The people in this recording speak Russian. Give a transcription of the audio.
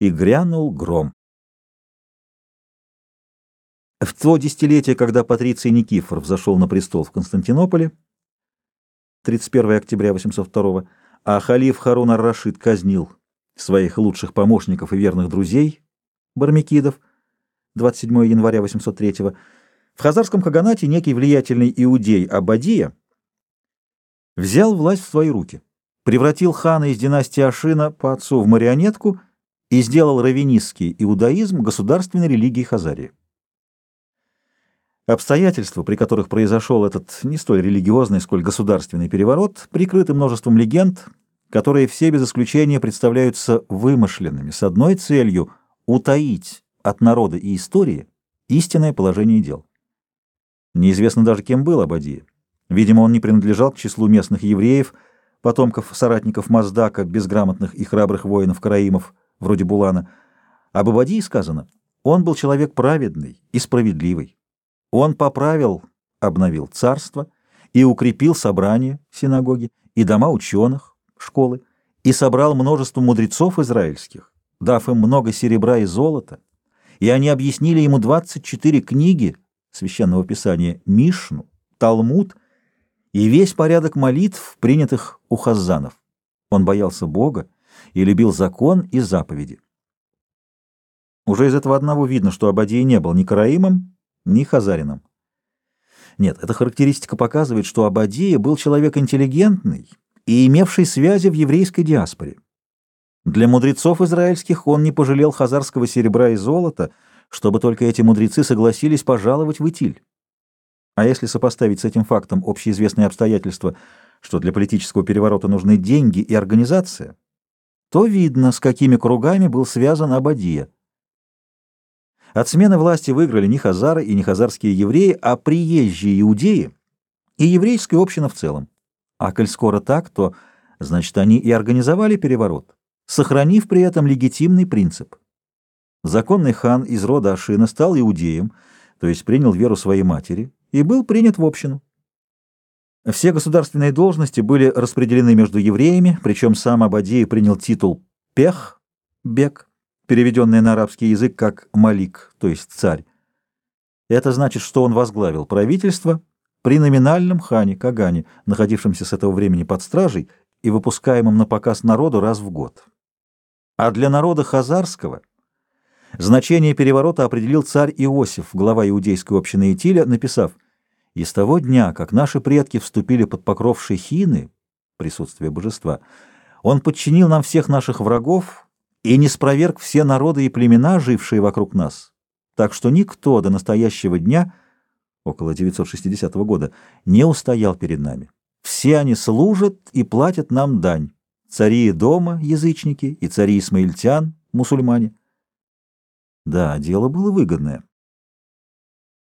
и грянул гром. В то десятилетие, когда Патриций Никифор взошел на престол в Константинополе, 31 октября 802 а халиф Харун ар-Рашид казнил своих лучших помощников и верных друзей, бармекидов, 27 января 803 в Хазарском Каганате некий влиятельный иудей Абадия взял власть в свои руки, превратил хана из династии Ашина по отцу в марионетку и сделал раввинистский иудаизм государственной религией Хазарии. Обстоятельства, при которых произошел этот не столь религиозный, сколь государственный переворот, прикрыты множеством легенд, которые все без исключения представляются вымышленными, с одной целью — утаить от народа и истории истинное положение дел. Неизвестно даже, кем был Абадия. Видимо, он не принадлежал к числу местных евреев, потомков соратников Маздака, безграмотных и храбрых воинов-караимов, вроде Булана. Об Абадии сказано, он был человек праведный и справедливый. Он поправил, обновил царство и укрепил собрания, синагоги, и дома ученых, школы, и собрал множество мудрецов израильских, дав им много серебра и золота, и они объяснили ему 24 книги Священного Писания, Мишну, Талмуд и весь порядок молитв, принятых у хаззанов. Он боялся Бога и любил закон и заповеди. Уже из этого одного видно, что Абадия не был ни караимом, ни хазарином. Нет, эта характеристика показывает, что Абадия был человек интеллигентный и имевший связи в еврейской диаспоре. Для мудрецов израильских он не пожалел хазарского серебра и золота, чтобы только эти мудрецы согласились пожаловать в Итиль. А если сопоставить с этим фактом общеизвестные обстоятельства, что для политического переворота нужны деньги и организация, то видно, с какими кругами был связан Абадия. От смены власти выиграли не хазары и не хазарские евреи, а приезжие иудеи и еврейская община в целом. А коль скоро так, то, значит, они и организовали переворот, сохранив при этом легитимный принцип. Законный хан из рода Ашина стал иудеем, то есть принял веру своей матери, и был принят в общину. Все государственные должности были распределены между евреями, причем сам Абадия принял титул «пех» — «бек», переведенное на арабский язык как «малик», то есть «царь». Это значит, что он возглавил правительство при номинальном хане Кагане, находившемся с этого времени под стражей и выпускаемом на показ народу раз в год. А для народа хазарского значение переворота определил царь Иосиф, глава иудейской общины Итиля, написав «И с того дня, как наши предки вступили под покров Шехины, присутствие божества, он подчинил нам всех наших врагов, и не спроверг все народы и племена, жившие вокруг нас, так что никто до настоящего дня, около 960 года, не устоял перед нами. Все они служат и платят нам дань. Цари дома, язычники, и цари исмаильтян, мусульмане. Да, дело было выгодное.